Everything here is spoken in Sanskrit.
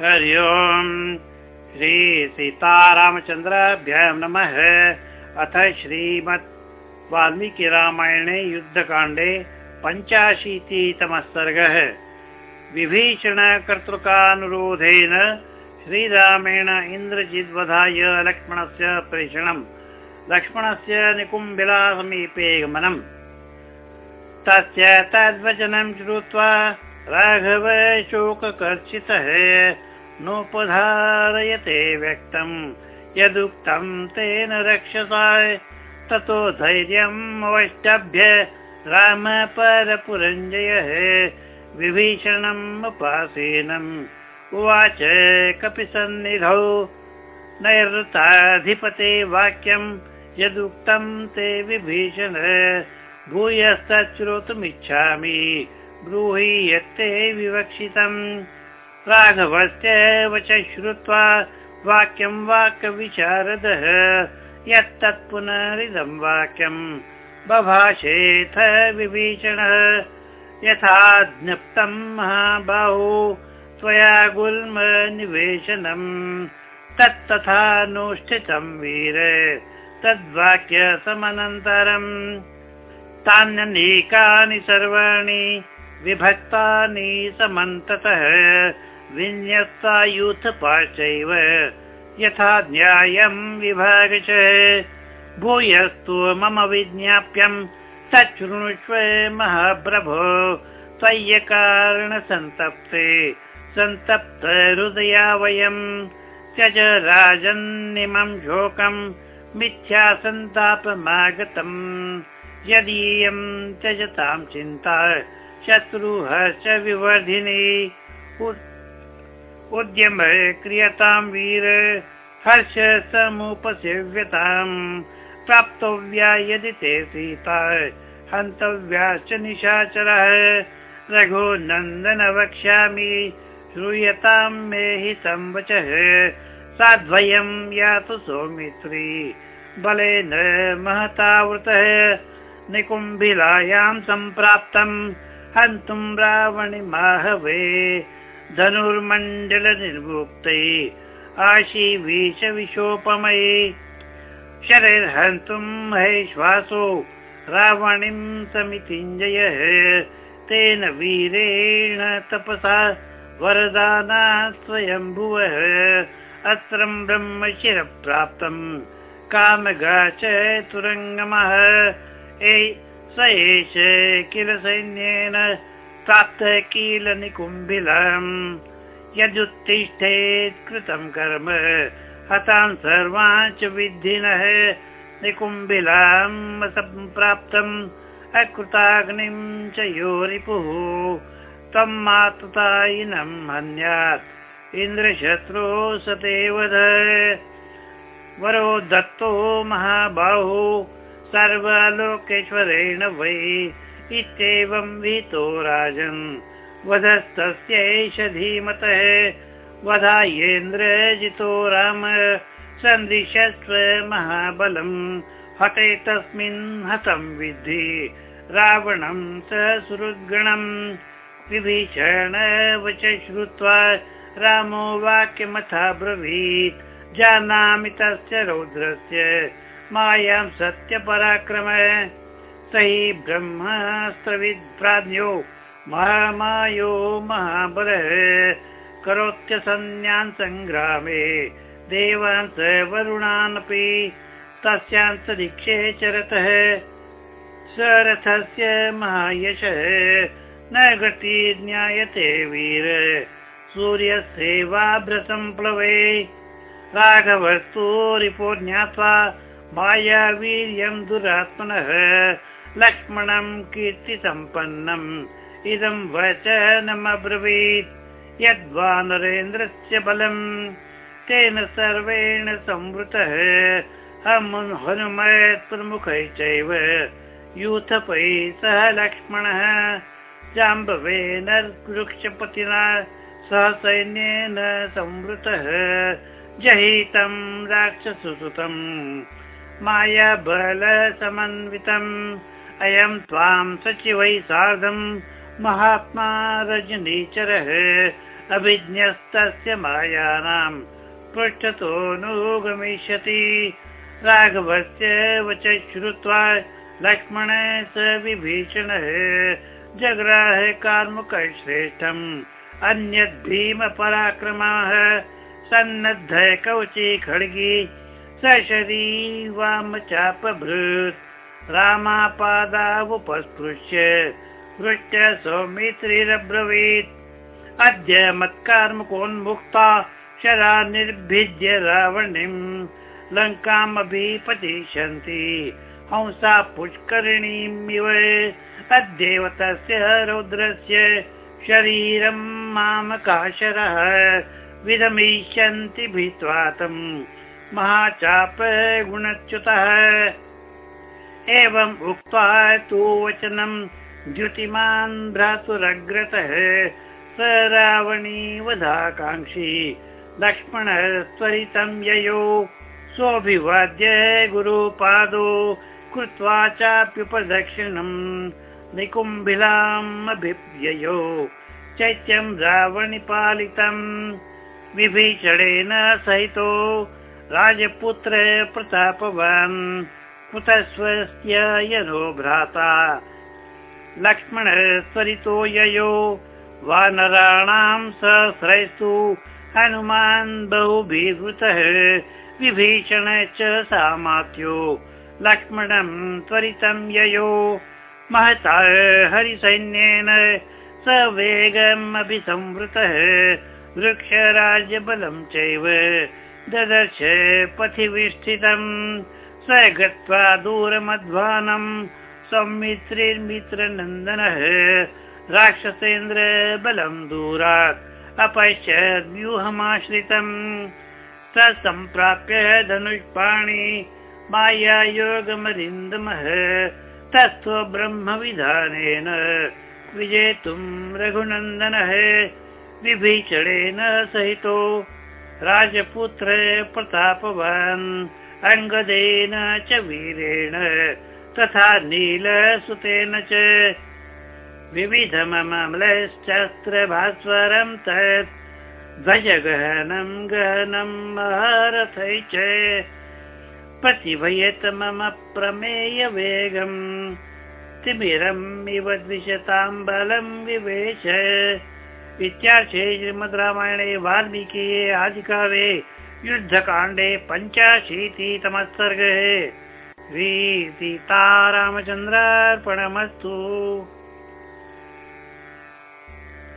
हरि ओम्। श्री सीतारामचन्द्राभ्यां नमः। अथ श्रीमत् वाल्मीकि रामायणे युद्धकाण्डे पञ्चाशीतितमः सर्गः। विभीषणकर्तृकानुरोधेन श्रीरामेण इन्द्रजिद्वधाय लक्ष्मणस्य प्रेषणम् लक्ष्मणस्य निकुम्बिलासमीपे गमनम्। तस्य तद्वचनं श्रुत्वा राघव शोककर्षितः नोपधारयते व्यक्तम् यदुक्तं तेन रक्षसा ततो धैर्यम् अवष्टभ्य राम परपुरञ्जयः विभीषणम् उपासीनम्। उवाच कपिसन्निधौ नैरृताधिपते वाक्यम् यदुक्तं ते विभीषण भूयस्तच्छ्रोतुमिच्छामि ब्रूहि यत्ते विवक्षितम्। राघवस्य वच श्रुत्वा वाक्यं वाक्यविशारदः। यत्तत् पुनरिदं वाक्यम्। बभाषेथ विभीषणः। यथा ज्ञप्तं महाबाहु त्वया गुल्म निवेशनम्। तत्तथा नोष्ठितं वीर। तद्वाक्यसमनन्तरम्। तान्यनेकानि सर्वाणि विभक्तानि समन्ततः विन्यस्तायूथपाश्चैव यथा न्यायं विभागश। भूयस्तु मम विज्ञाप्यं तच्छृणुष्व महाप्रभो त्वय्यकारणसन्तप्ते सन्तप्त। हृदया वयम् त्यज राजन्निमं शोकं मिथ्या सन्तापमागतम् यदीयं त्यजतां चिन्ता शत्रुहश्च विवर्धिनी। उद्यम क्रियतां वीर हर्ष समुपसेव्यताम् प्राप्तव्या यदि ते सीता हन्तव्याश्च निशाचरः। रघो नन्दन वक्ष्यामि श्रूयतां मे हि संवचः। साद्वयं यातु सौमित्री बलेन महतावृतः। निकुम्भिलायां सम्प्राप्तम् हन्तुं रावणिमाहवे धनुर्मण्डलनिर्मुक्ते आशीवीशविशोपमये शरैर्हन्तुं महेश्वासो रावणीं समितिञ्जयः तेन वीरेण तपसा वरदाना स्वयम्भुवः अस्त्रं ब्रह्मशिरप्राप्तम् कामगा च तुरङ्गमः स एष किल सैन्येन प्राप्तः किल निकुम्भिलम्। यदुत्तिष्ठेत् कृतं कर्म हतान् सर्वान् च विधिनः निकुम्भिलाम्। सम्प्राप्तम् अकृताग्निं च यो रिपुः तं मातुतायिनं हन्यात् इन्द्रशत्रो सतेवध वरो दत्तो महाबाहु सर्वलोकेश्वरेण वै इत्येवं विहितो राजन्। वधस्तस्यैष धीमतः। वधायेन्द्र जितो राम। सन्दृशस्व महाबलम्। हते तस्मिन् हतं विद्धि। रावणं स सुहृद्गणम्। विभीषण वच श्रुत्वा रामो वाक्यमथा ब्रवीत् जानामि तस्य रौद्रस्य मायां सत्यपराक्रम। स हि ब्रह्मास्त्रविद्प्राज्ञो महामायो महाबलः। करोत्यसन्न्यान् सङ्ग्रामे देवान् स वरुणानपि। तस्यान्तरिक्षे चरतः स रथस्य महायशः न गति ज्ञायते वीर। सूर्यस्यैवाभ्रसम्प्लवे राघवस्तु रिपो ज्ञात्वा मायावीर्यं दुरात्मनः लक्ष्मणं कीर्तिसम्पन्नम्। इदं वचनमब्रवीत्। यद्वा नरेन्द्रस्य बलम् तेन सर्वेण संवृतः। प्रमुखै चैव। यूथपै सह लक्ष्मणः। जाम्बवेन वृक्षपतिना सह सैन्येन संवृतः। जहितं राक्षसुतम् मायाबलसमन्वितम् अयं त्वां सचिवै सार्धम् महात्मा रजनीचरः। अभिज्ञस्तस्य मायानां पृष्ठतो नुगमिष्यति राघवस्य वच श्रुत्वा लक्ष्मण स विभीषणः। जग्राह कार्मुकश्रेष्ठम् अन्यद् भीमपराक्रमाः। सन्नद्ध कवची खड्गी वाम चापभृत् रामापादावुपस्पृश्य हृष्ट सौमित्रिरब्रवीत्। अद्य मत्कार्मुकोन्मुक्ता शरा निर्भिद्य रावणीम् लङ्कामभिपतिष्यन्ति हंसा पुष्करिणीमिव अद्यैव तस्य रौद्रस्य शरीरम् मामकाशरः। विरमिष्यन्ति भित्वा तम् महाचाप गुणच्युतः एवम् उक्त्वा तु वचनं द्युतिमान् भ्रातुरग्रतः स रावणी वधाकाङ्क्षी लक्ष्मणः त्वरितं ययो। सोऽभिवाद्य गुरुपादो कृत्वा चाप्युपदक्षिणम् निकुम्भिलाम् अभिव्ययो चैत्यं रावणिपालितम् विभीषणेन सहितो राजपुत्र प्रतापवान् कुतः स्वस्य यनो भ्राता। लक्ष्मण त्वरितो ययो वानराणां सहस्रैस्तु हनुमान् बहुभिवृतः विभीषण च सामात्यो लक्ष्मणं त्वरितं ययो महता हरिसैन्येन स वेगम् अभिसंवृतः वृक्षराज्यबलं चैव ददर्श पथिविष्ठितम्। स गत्वा दूरमध्वानम्। सौमित्रिर्मित्रनन्दनः। राक्षसेन्द्र बलं दूरात् अपश्यद्व्यूहमाश्रितम् स सम्प्राप्य धनुष्पाणि। मायायोगमरिन्दमः तत्त्व ब्रह्मविधानेन। विजेतुम् रघुनन्दनः। विभीषणेन सहितो राजपुत्र प्रतापवान् अङ्गदेन च वीरेण तथा नीलसुतेन च। विविधममलश्चस्त्रभास्वरं तत् ध्वजगहनं गहनं महारथै च। प्रतिभयत मम प्रमेय वेगम् तिमिरम् इव द्विषतां बलं विवेश इत्यार्थे श्रीमद् रामायणे वाल्मीकिये आदिकाव्ये युद्धकाण्डे पञ्चाशीतितमः सर्गे। श्रीसीतारामचन्द्रार्पणमस्तु